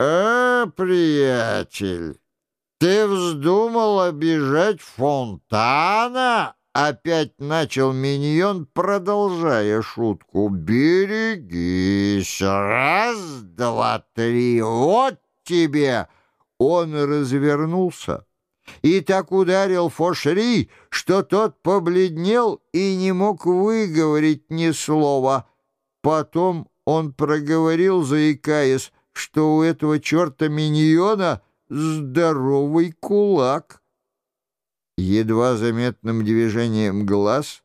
«Э, приятель, ты вздумал обижать фонтана?» Опять начал миньон, продолжая шутку. «Берегись! Раз, два, три! Вот тебе!» Он развернулся и так ударил Фошри, что тот побледнел и не мог выговорить ни слова. Потом он проговорил, заикаясь, что у этого черта миньона здоровый кулак. Едва заметным движением глаз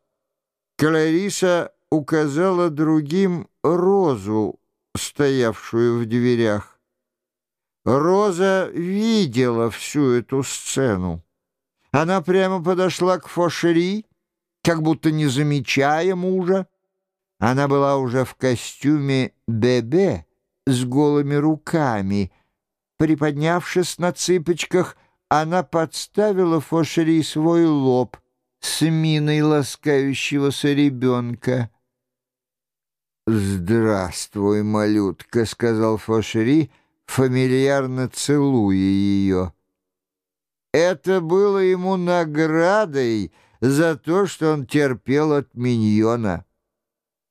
Клариса указала другим розу, стоявшую в дверях. Роза видела всю эту сцену. Она прямо подошла к Фошери, как будто не замечая мужа. Она была уже в костюме бебе с голыми руками. Приподнявшись на цыпочках, она подставила Фошери свой лоб с миной ласкающегося ребенка. «Здравствуй, малютка», — сказал Фошери, фамильярно целуя ее. Это было ему наградой за то, что он терпел от миньона.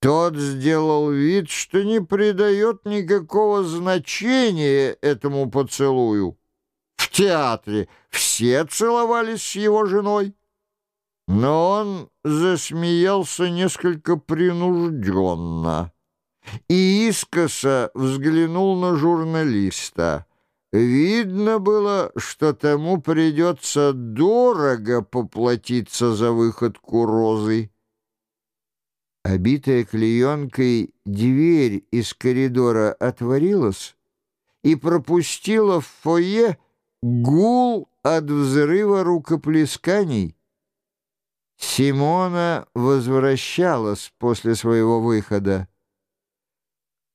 Тот сделал вид, что не придает никакого значения этому поцелую театре все целовались с его женой. Но он засмеялся несколько принужденно и искоса взглянул на журналиста. Видно было, что тому придется дорого поплатиться за выходку розы. Обитая клеенкой дверь из коридора отворилась и пропустила в фойе Гул от взрыва рукоплесканий. Симона возвращалась после своего выхода.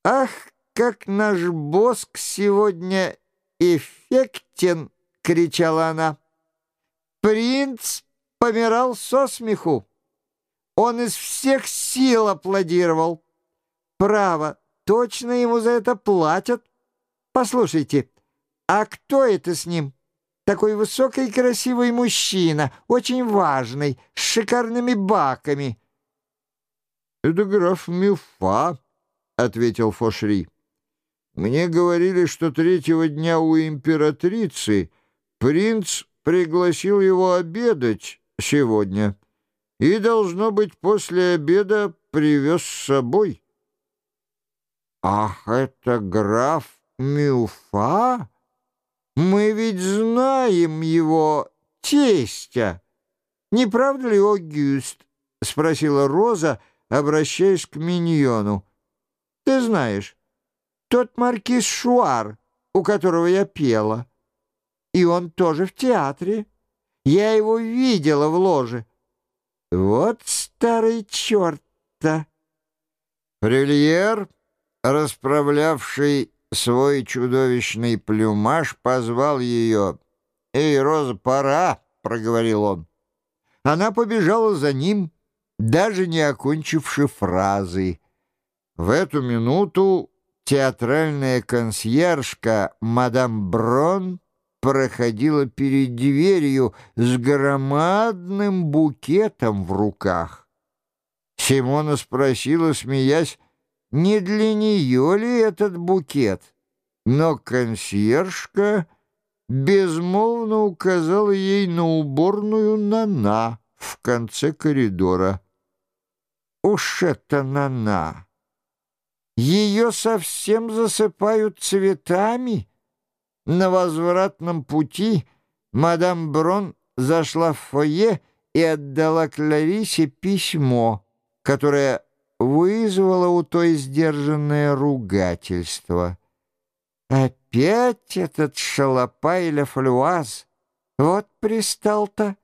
«Ах, как наш боск сегодня эффектен!» — кричала она. «Принц помирал со смеху. Он из всех сил аплодировал. Право, точно ему за это платят. Послушайте». «А кто это с ним?» «Такой высокий и красивый мужчина, очень важный, с шикарными баками». «Это граф Мюфа», — ответил Фошри. «Мне говорили, что третьего дня у императрицы принц пригласил его обедать сегодня и, должно быть, после обеда привез с собой». «Ах, это граф Мюфа?» Мы ведь знаем его тестя. Не правда ли, Огюст? — спросила Роза, обращаясь к миньону. Ты знаешь, тот маркиз Шуар, у которого я пела. И он тоже в театре. Я его видела в ложе. Вот старый черт-то. Прильер, расправлявший свой чудовищный плюмаж, позвал ее. «Эй, Роза, пора!» — проговорил он. Она побежала за ним, даже не окончивши фразы. В эту минуту театральная консьержка мадам Брон проходила перед дверью с громадным букетом в руках. Симона спросила, смеясь, не для нее ли этот букет? Но консьержка безмолвно указала ей на уборную Нана в конце коридора. Уж это Нана! Ее совсем засыпают цветами. На возвратном пути мадам Брон зашла в фойе и отдала Кларисе письмо, которое вызвало у той сдержанное ругательство. Опять этот шалопай Флюаз. Вот пристал-то.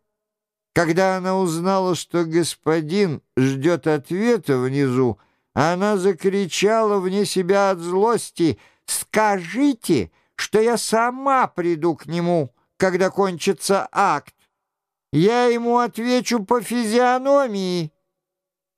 Когда она узнала, что господин ждет ответа внизу, она закричала вне себя от злости «Скажите, что я сама приду к нему, когда кончится акт. Я ему отвечу по физиономии».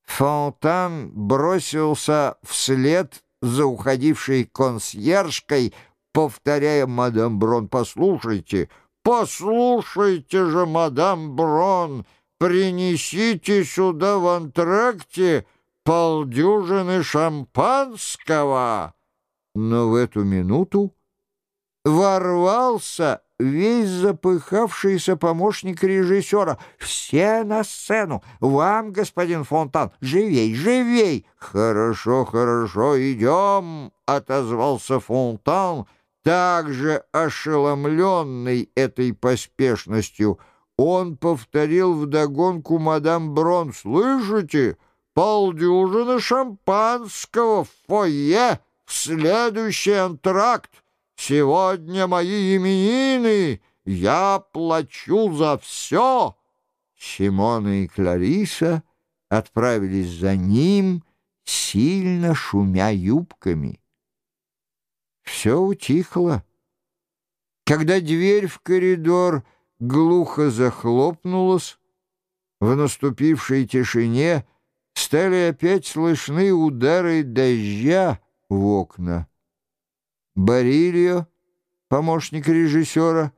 Фонтан бросился вслед за уходившей консьержкой повторяя «Мадам Брон, послушайте, послушайте же, мадам Брон, принесите сюда в антракте полдюжины шампанского». Но в эту минуту ворвался весь запыхавшийся помощник режиссера. «Все на сцену! Вам, господин Фонтан! Живей, живей!» «Хорошо, хорошо, идем!» — отозвался Фонтан, также ошеломленный этой поспешностью. Он повторил вдогонку мадам Брон. «Слышите? Полдюжины шампанского в фойе в следующий антракт!» Сегодня мои именины, я плачу за все!» Симона и Клариса отправились за ним, сильно шумя юбками. Все утихло. Когда дверь в коридор глухо захлопнулась, в наступившей тишине стали опять слышны удары дождя в окна. Барильо, помощник режиссера,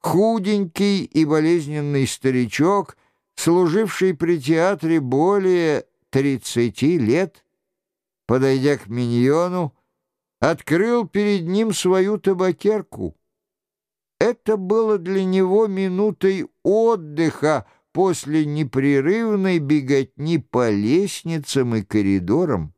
худенький и болезненный старичок, служивший при театре более 30 лет, подойдя к миньону, открыл перед ним свою табакерку. Это было для него минутой отдыха после непрерывной беготни по лестницам и коридорам.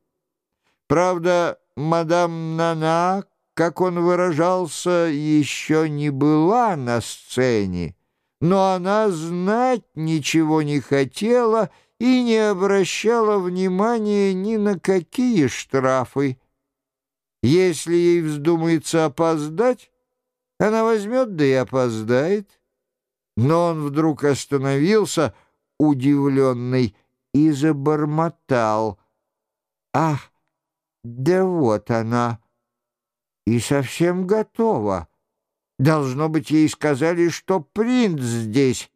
Правда, мадам Нана как он выражался, еще не была на сцене, но она знать ничего не хотела и не обращала внимания ни на какие штрафы. Если ей вздумается опоздать, она возьмет да и опоздает. Но он вдруг остановился, удивленный, и забормотал. «Ах, да вот она!» И совсем готова. Должно быть, ей сказали, что принц здесь.